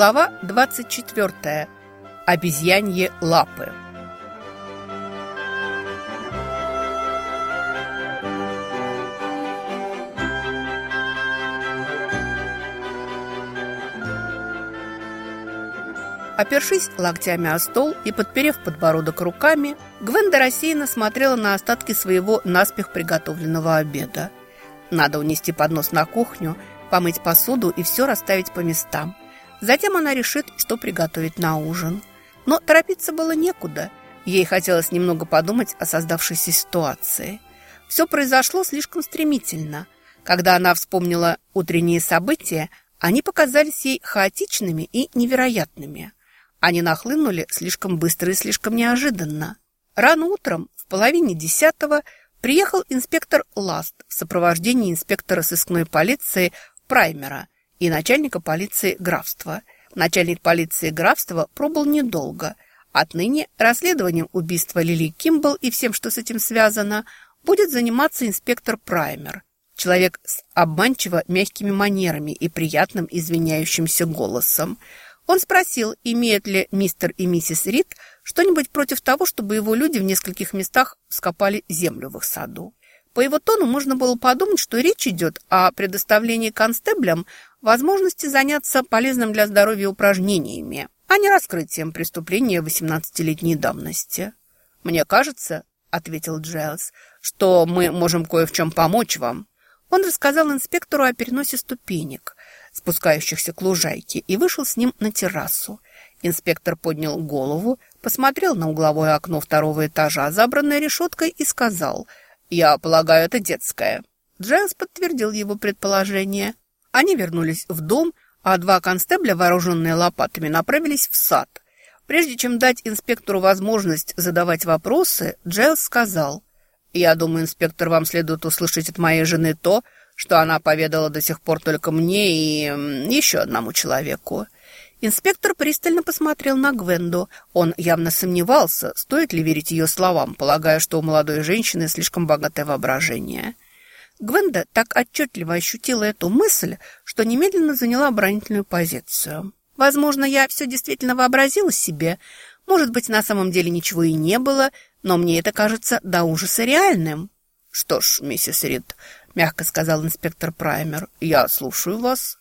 Глава 24. Обезьяньи лапы. Опершись локтями о стол и подперев подбородок руками, Гвенда рассеянно смотрела на остатки своего наспех приготовленного обеда. Надо унести поднос на кухню, помыть посуду и все расставить по местам. Затем она решит, что приготовить на ужин. Но торопиться было некуда. Ей хотелось немного подумать о создавшейся ситуации. Все произошло слишком стремительно. Когда она вспомнила утренние события, они показались ей хаотичными и невероятными – они нахлынули слишком быстро и слишком неожиданно. Рано утром, в половине десятого, приехал инспектор Ласт в сопровождении инспектора сыскной полиции Праймера и начальника полиции графства. Начальник полиции графства пробыл недолго. Отныне расследованием убийства Лили Кимбл и всем, что с этим связано, будет заниматься инспектор Праймер. Человек с обманчиво мягкими манерами и приятным извиняющимся голосом – он спросил, имеют ли мистер и миссис Рид что-нибудь против того, чтобы его люди в нескольких местах скопали землю в их саду. По его тону можно было подумать, что речь идет о предоставлении констеблям возможности заняться полезным для здоровья упражнениями, а не раскрытием преступления 18-летней давности. «Мне кажется, — ответил Джайлз, — что мы можем кое в чем помочь вам». Он рассказал инспектору о переносе ступенек, спускающихся к лужайке, и вышел с ним на террасу. Инспектор поднял голову, посмотрел на угловое окно второго этажа, забранное решеткой, и сказал, «Я полагаю, это детская». Джайлз подтвердил его предположение. Они вернулись в дом, а два констебля, вооруженные лопатами, направились в сад. Прежде чем дать инспектору возможность задавать вопросы, Джайлз сказал, «Я думаю, инспектор, вам следует услышать от моей жены то, что она поведала до сих пор только мне и еще одному человеку. Инспектор пристально посмотрел на Гвенду. Он явно сомневался, стоит ли верить ее словам, полагая, что у молодой женщины слишком богатое воображение. Гвенда так отчетливо ощутила эту мысль, что немедленно заняла оборонительную позицию. «Возможно, я все действительно вообразила себе. Может быть, на самом деле ничего и не было, но мне это кажется до ужаса реальным». «Что ж, миссис Рид, — мягко сказал инспектор Праймер. «Я слушаю вас».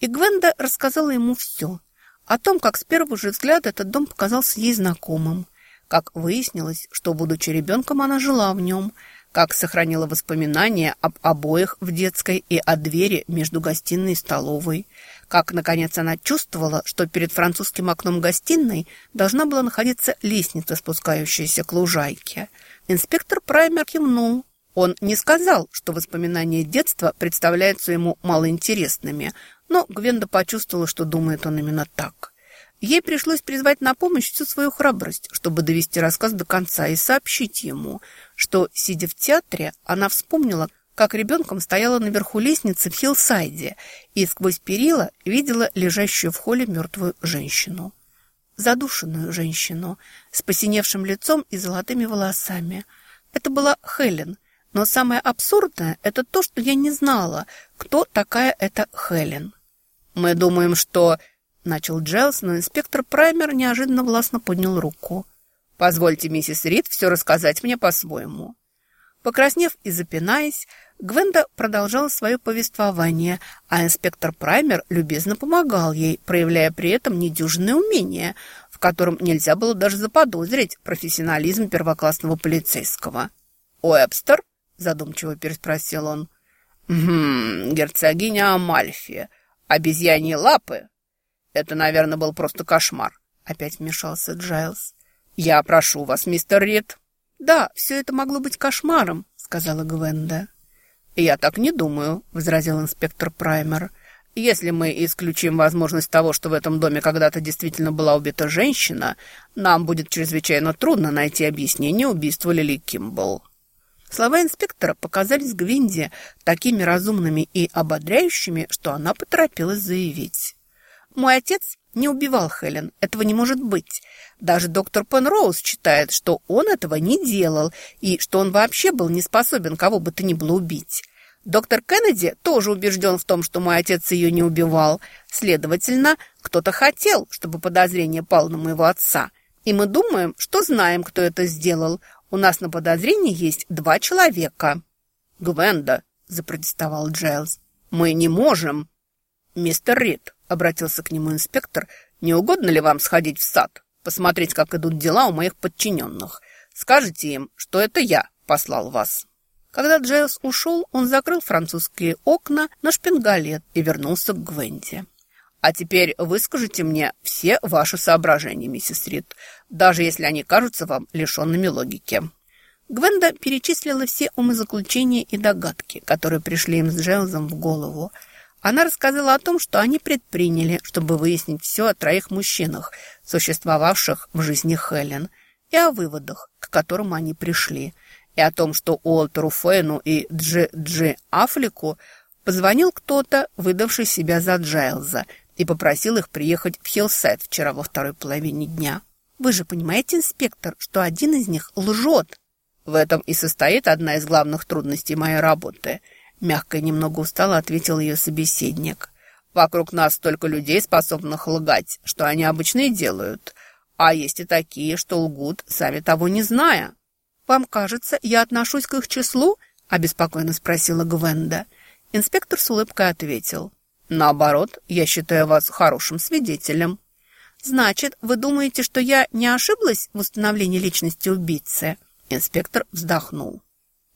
И Гвенда рассказала ему все. О том, как с первого же взгляда этот дом показался ей знакомым. Как выяснилось, что, будучи ребенком, она жила в нем. Как сохранила воспоминания об обоих в детской и о двери между гостиной и столовой. Как, наконец, она чувствовала, что перед французским окном гостиной должна была находиться лестница, спускающаяся к лужайке. Инспектор Праймер кивнул, он не сказал, что воспоминания детства представляются ему малоинтересными, но Гвенда почувствовала, что думает он именно так. Ей пришлось призвать на помощь всю свою храбрость, чтобы довести рассказ до конца и сообщить ему, что, сидя в театре, она вспомнила, как ребенком стояла наверху лестницы в Хиллсайде и сквозь перила видела лежащую в холле мертвую женщину. Задушенную женщину с посиневшим лицом и золотыми волосами. Это была Хелен – но самое абсурдное – это то, что я не знала, кто такая эта Хелен. «Мы думаем, что...» – начал Джелс, но инспектор Праймер неожиданно властно поднял руку. «Позвольте, миссис Рид, все рассказать мне по-своему». Покраснев и запинаясь, Гвенда продолжала свое повествование, а инспектор Праймер любезно помогал ей, проявляя при этом недюжинное умение, в котором нельзя было даже заподозрить профессионализм первоклассного полицейского. «Уэбстер?» задумчиво переспросил он. «Угу, герцогиня Амальфи. Обезьяньи лапы? Это, наверное, был просто кошмар», — опять вмешался Джайлз. «Я прошу вас, мистер Рид». «Да, все это могло быть кошмаром», — сказала Гвенда. «Я так не думаю», — возразил инспектор Праймер. «Если мы исключим возможность того, что в этом доме когда-то действительно была убита женщина, нам будет чрезвычайно трудно найти объяснение убийству Лили Кимбл». Слова инспектора показались Гвинде такими разумными и ободряющими, что она поторопилась заявить. «Мой отец не убивал Хелен. Этого не может быть. Даже доктор Пенроуз считает, что он этого не делал и что он вообще был не способен кого бы то ни было убить. Доктор Кеннеди тоже убежден в том, что мой отец ее не убивал. Следовательно, Кто-то хотел, чтобы подозрение пало на моего отца. И мы думаем, что знаем, кто это сделал. У нас на подозрении есть два человека». «Гвенда», — запротестовал Джайлз, — «мы не можем». «Мистер Рид», — обратился к нему инспектор, — «не угодно ли вам сходить в сад, посмотреть, как идут дела у моих подчиненных? Скажите им, что это я послал вас». Когда Джайлз ушел, он закрыл французские окна на шпингалет и вернулся к Гвенде. «А теперь выскажите мне все ваши соображения, миссис Рид, даже если они кажутся вам лишенными логики». Гвенда перечислила все умозаключения и догадки, которые пришли им с Джайлзом в голову. Она рассказала о том, что они предприняли, чтобы выяснить все о троих мужчинах, существовавших в жизни Хелен, и о выводах, к которым они пришли – и о том, что Уолтеру Фэну и Джи Джи Афлику позвонил кто-то, выдавший себя за Джайлза, и попросил их приехать в Хиллсайд вчера во второй половине дня. Вы же понимаете, инспектор, что один из них лжет? В этом и состоит одна из главных трудностей моей работы. Мягко и немного устало ответил ее собеседник. Вокруг нас столько людей, способных лгать, что они обычно и делают. А есть и такие, что лгут, сами того не зная. «Вам кажется, я отношусь к их числу?» – обеспокоенно спросила Гвенда. Инспектор с улыбкой ответил. «Наоборот, я считаю вас хорошим свидетелем». «Значит, вы думаете, что я не ошиблась в установлении личности убийцы?» Инспектор вздохнул.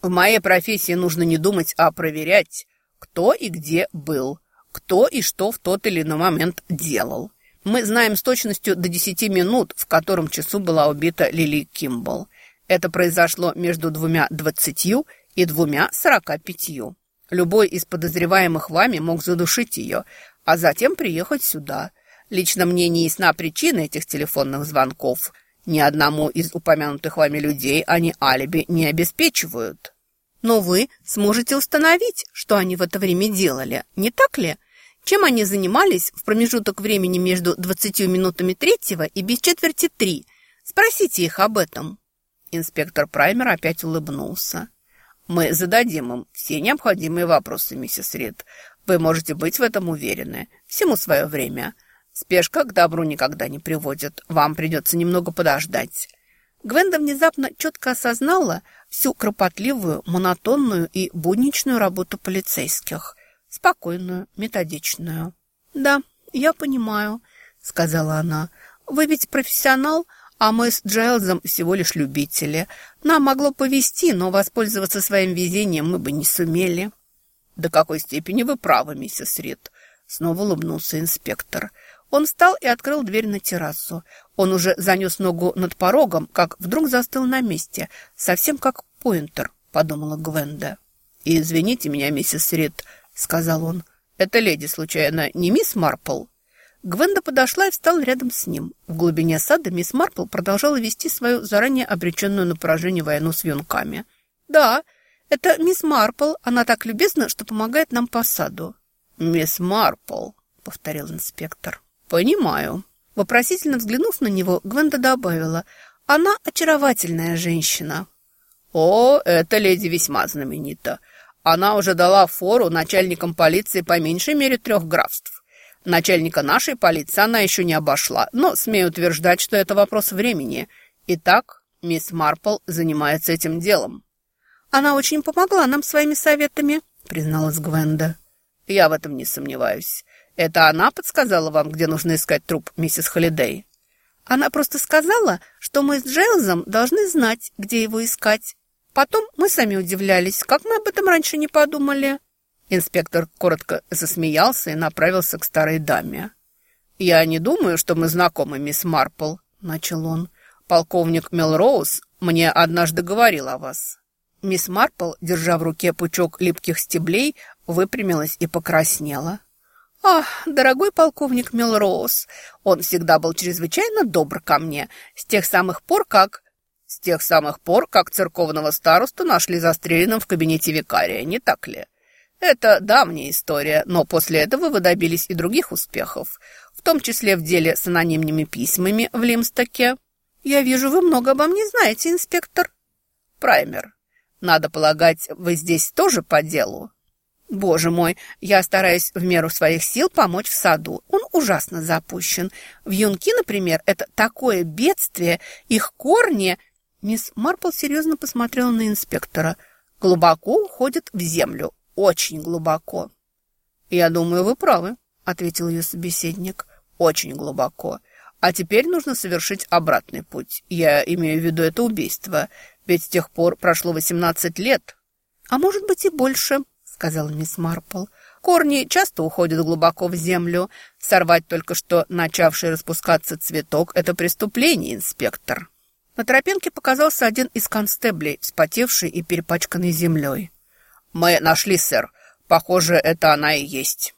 «В моей профессии нужно не думать, а проверять, кто и где был, кто и что в тот или иной момент делал. Мы знаем с точностью до 10 минут, в котором часу была убита Лили Кимбл. Это произошло между двумя двадцатью и двумя сорока пятью. Любой из подозреваемых вами мог задушить ее, а затем приехать сюда. Лично мне не ясна причина этих телефонных звонков. Ни одному из упомянутых вами людей они алиби не обеспечивают. Но вы сможете установить, что они в это время делали, не так ли? Чем они занимались в промежуток времени между двадцатью минутами третьего и без четверти три? Спросите их об этом. Инспектор Праймер опять улыбнулся. «Мы зададим им все необходимые вопросы, миссис Рид. Вы можете быть в этом уверены. Всему свое время. Спешка к добру никогда не приводит. Вам придется немного подождать». Гвенда внезапно четко осознала всю кропотливую, монотонную и будничную работу полицейских. Спокойную, методичную. «Да, я понимаю», — сказала она. «Вы ведь профессионал, а мы с Джайлзом всего лишь любители. Нам могло повезти, но воспользоваться своим везением мы бы не сумели». «До какой степени вы правы, миссис Рид?» Снова улыбнулся инспектор. Он встал и открыл дверь на террасу. Он уже занес ногу над порогом, как вдруг застыл на месте, совсем как Пойнтер, подумала Гвенда. «И извините меня, миссис Рид», — сказал он. «Эта леди, случайно, не мисс Марпл?» Гвенда подошла и встала рядом с ним. В глубине сада мисс Марпл продолжала вести свою заранее обреченную на поражение войну с венками. «Да, это мисс Марпл. Она так любезна, что помогает нам по саду». «Мисс Марпл», — повторил инспектор. «Понимаю». Вопросительно взглянув на него, Гвенда добавила, «Она очаровательная женщина». «О, эта леди весьма знаменита. Она уже дала фору начальникам полиции по меньшей мере трех графств. Начальника нашей полиции она еще не обошла, но смею утверждать, что это вопрос времени. Итак, мисс Марпл занимается этим делом. Она очень помогла нам своими советами, призналась Гвенда. Я в этом не сомневаюсь. Это она подсказала вам, где нужно искать труп миссис Холидей? Она просто сказала, что мы с Джейлзом должны знать, где его искать. Потом мы сами удивлялись, как мы об этом раньше не подумали. Инспектор коротко засмеялся и направился к старой даме. «Я не думаю, что мы знакомы, мисс Марпл», — начал он. «Полковник Мелроуз мне однажды говорил о вас». Мисс Марпл, держа в руке пучок липких стеблей, выпрямилась и покраснела. «Ах, дорогой полковник Мелроуз, он всегда был чрезвычайно добр ко мне, с тех самых пор, как...» «С тех самых пор, как церковного старосту нашли застреленным в кабинете викария, не так ли?» Это давняя история, но после этого вы добились и других успехов, в том числе в деле с анонимными письмами в Лимстоке. Я вижу, вы много обо мне знаете, инспектор. Праймер, надо полагать, вы здесь тоже по делу? Боже мой, я стараюсь в меру своих сил помочь в саду. Он ужасно запущен. В юнки, например, это такое бедствие, их корни... Мисс Марпл серьезно посмотрела на инспектора. Глубоко уходят в землю. Очень глубоко. «Я думаю, вы правы», — ответил ее собеседник. «Очень глубоко. А теперь нужно совершить обратный путь. Я имею в виду это убийство. Ведь с тех пор прошло восемнадцать лет. А может быть и больше, сказала мисс Марпл. Корни часто уходят глубоко в землю. Сорвать только что начавший распускаться цветок – это преступление, инспектор. На тропинке показался один из констеблей, вспотевший и перепачканный землей. «Мы нашли, сэр. Похоже, это она и есть».